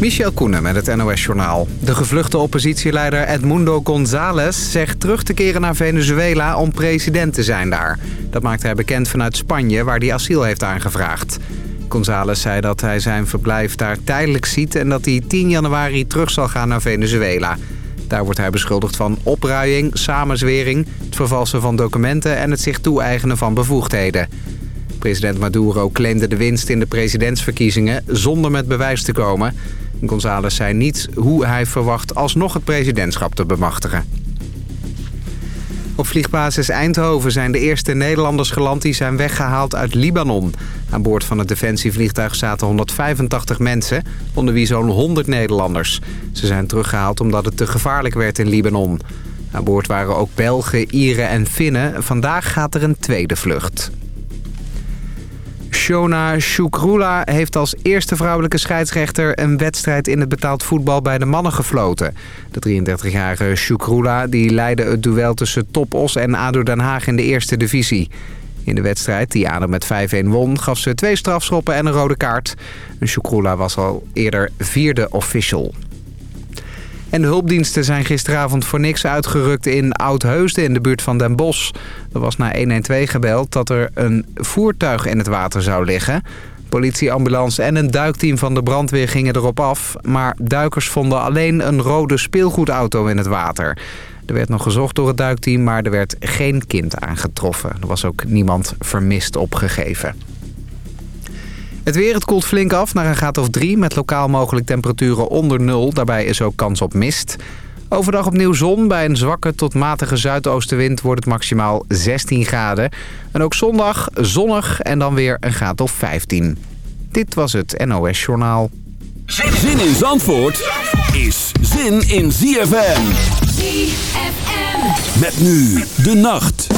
Michel Koenen met het NOS-journaal. De gevluchte oppositieleider Edmundo González zegt terug te keren naar Venezuela om president te zijn daar. Dat maakte hij bekend vanuit Spanje, waar hij asiel heeft aangevraagd. González zei dat hij zijn verblijf daar tijdelijk ziet... en dat hij 10 januari terug zal gaan naar Venezuela. Daar wordt hij beschuldigd van opruiing, samenzwering... het vervalsen van documenten en het zich toe-eigenen van bevoegdheden. President Maduro claimde de winst in de presidentsverkiezingen zonder met bewijs te komen. González zei niet hoe hij verwacht alsnog het presidentschap te bemachtigen. Op vliegbasis Eindhoven zijn de eerste Nederlanders geland die zijn weggehaald uit Libanon. Aan boord van het defensievliegtuig zaten 185 mensen, onder wie zo'n 100 Nederlanders. Ze zijn teruggehaald omdat het te gevaarlijk werd in Libanon. Aan boord waren ook Belgen, Ieren en Finnen. Vandaag gaat er een tweede vlucht. Shona Shukrula heeft als eerste vrouwelijke scheidsrechter... een wedstrijd in het betaald voetbal bij de mannen gefloten. De 33-jarige Shukrula die leidde het duel tussen Top Os en ADO Den Haag in de eerste divisie. In de wedstrijd, die ADO met 5-1 won, gaf ze twee strafschoppen en een rode kaart. Shukrula was al eerder vierde official. En de hulpdiensten zijn gisteravond voor niks uitgerukt in Oud-Heusden in de buurt van Den Bosch. Er was na 112 gebeld dat er een voertuig in het water zou liggen. Politie, ambulance en een duikteam van de brandweer gingen erop af. Maar duikers vonden alleen een rode speelgoedauto in het water. Er werd nog gezocht door het duikteam, maar er werd geen kind aangetroffen. Er was ook niemand vermist opgegeven. Het weer, het koelt flink af naar een graad of 3 met lokaal mogelijk temperaturen onder nul. Daarbij is ook kans op mist. Overdag opnieuw zon. Bij een zwakke tot matige zuidoostenwind wordt het maximaal 16 graden. En ook zondag zonnig en dan weer een graad of 15. Dit was het NOS Journaal. Zin in Zandvoort is zin in ZFM. ZFM. Met nu de nacht.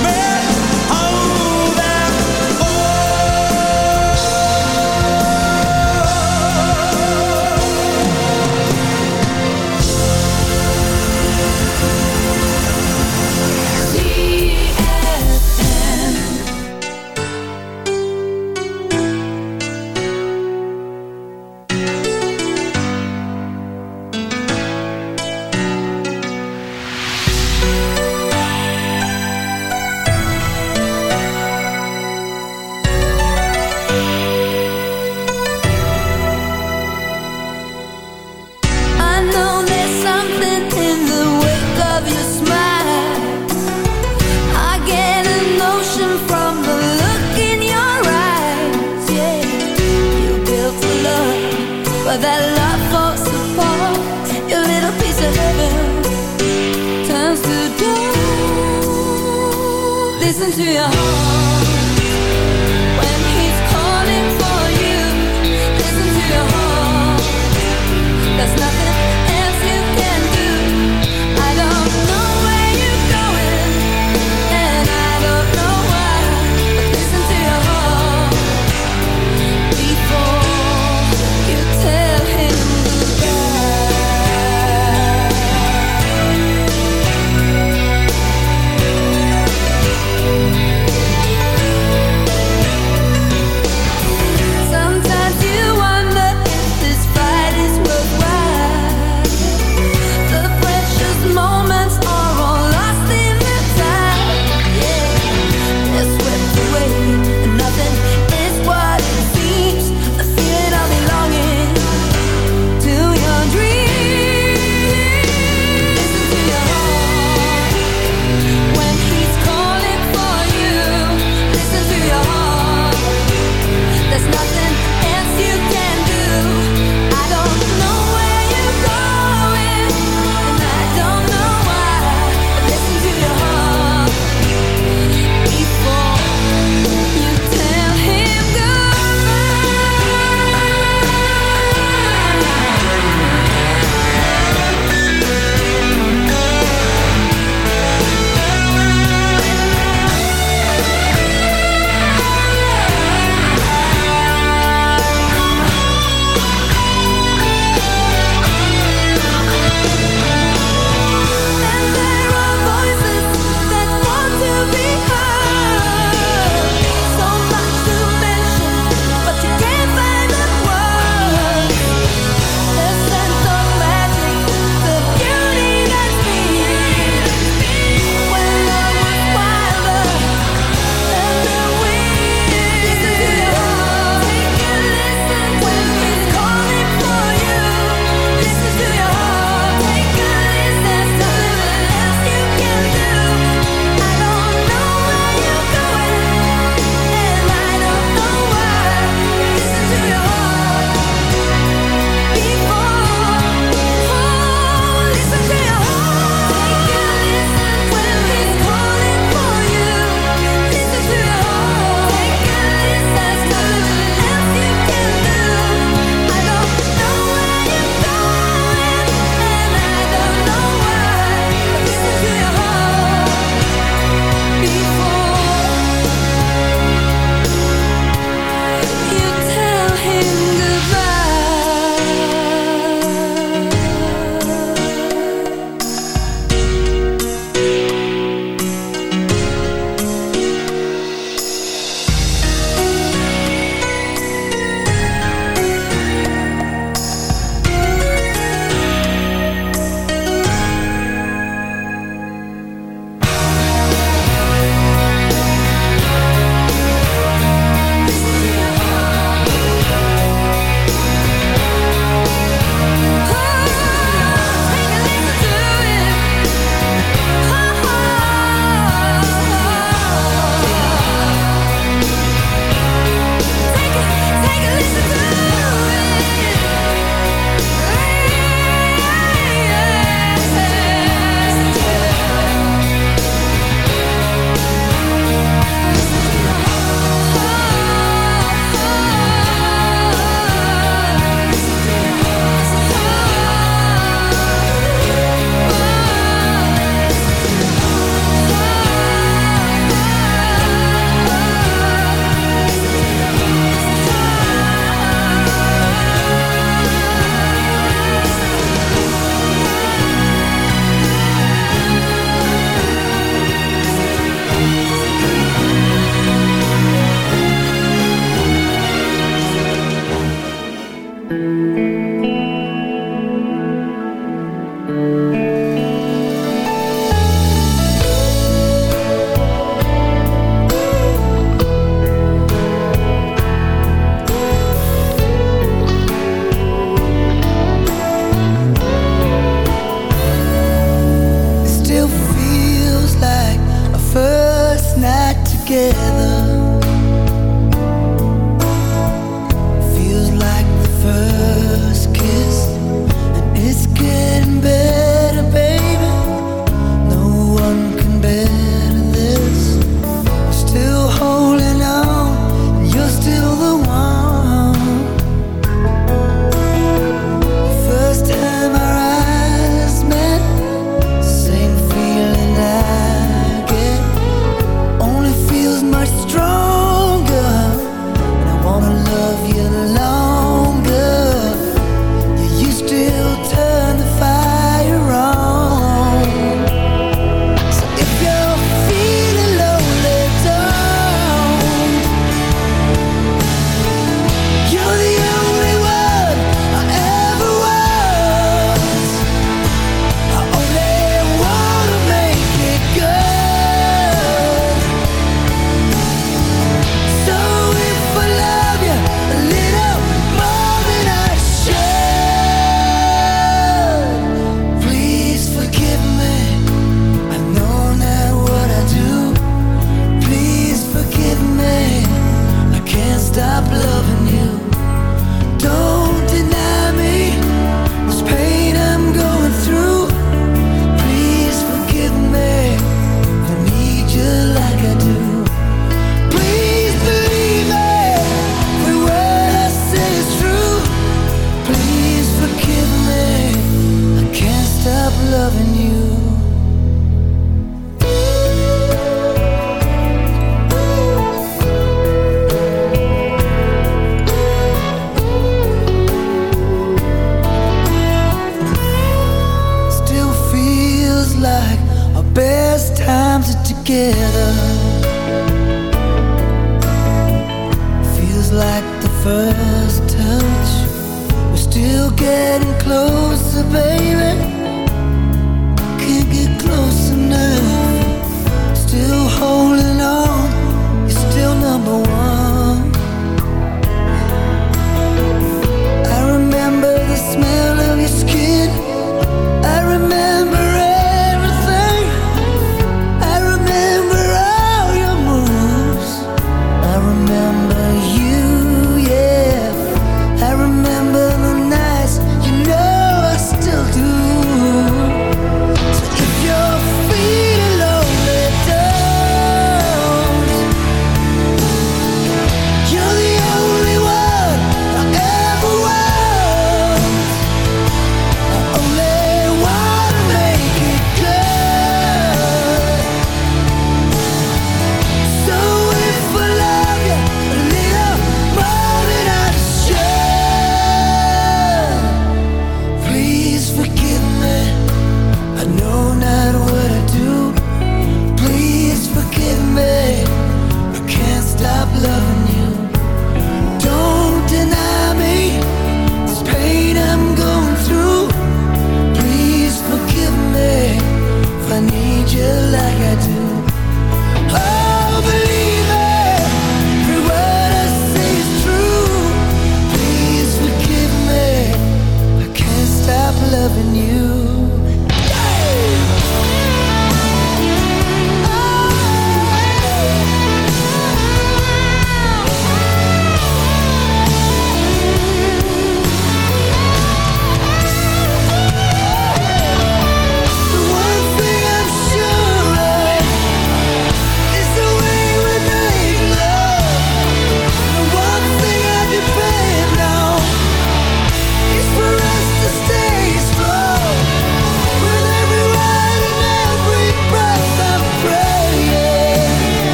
Dust. Listen to your heart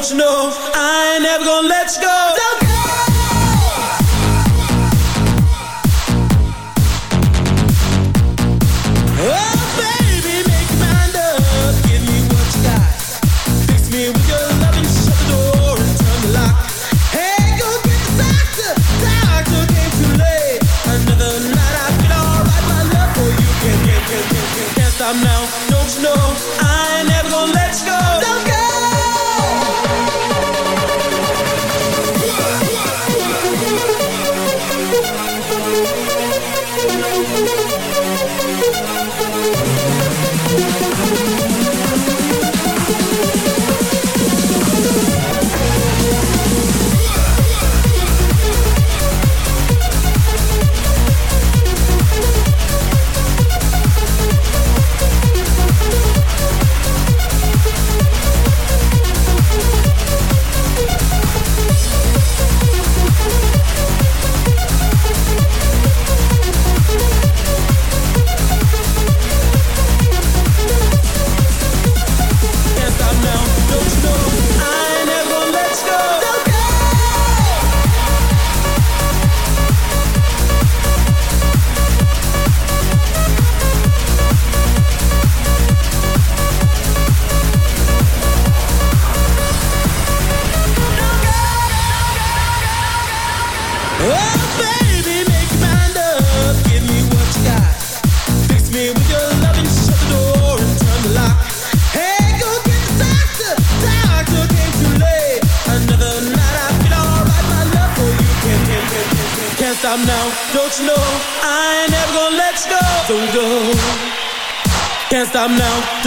don't you know?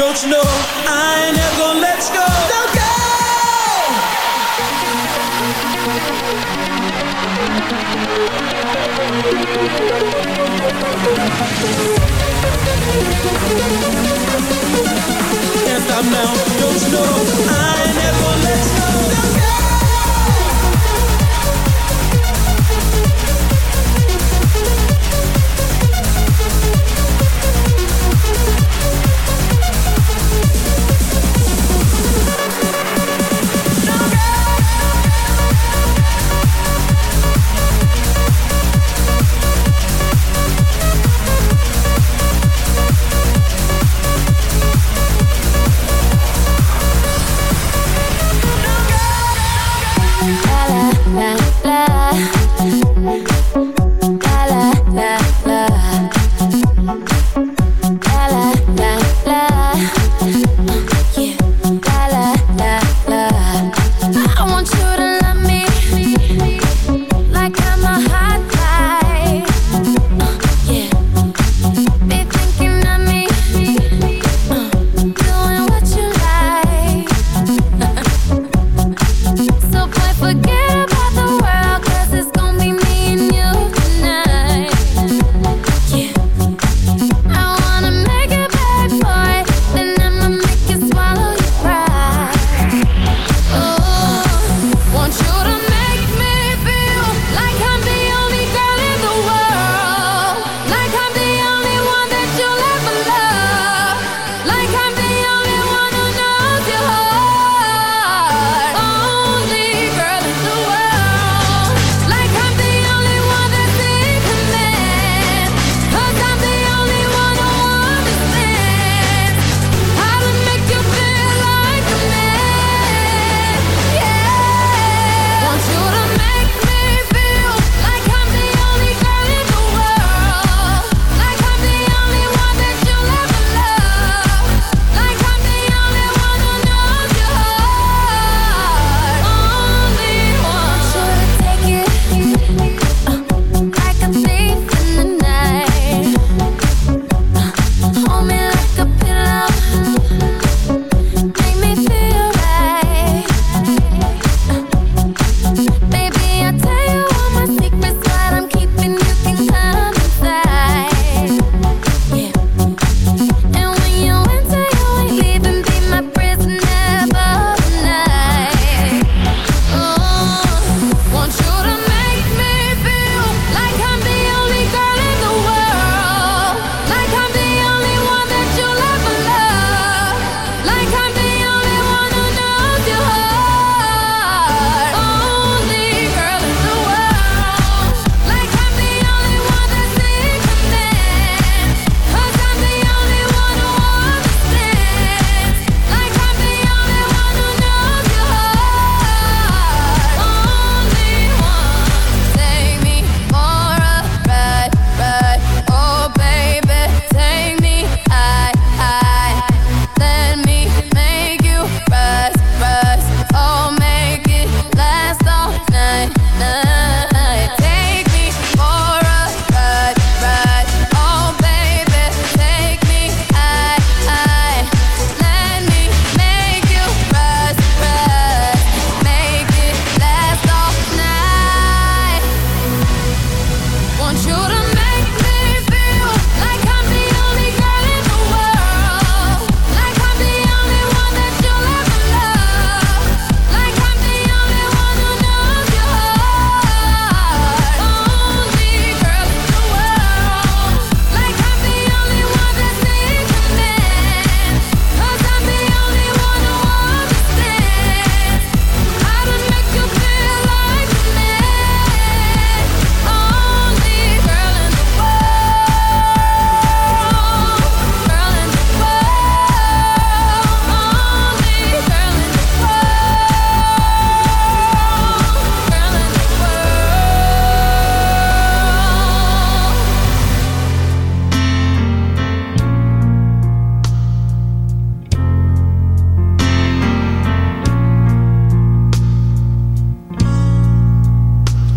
Don't you know?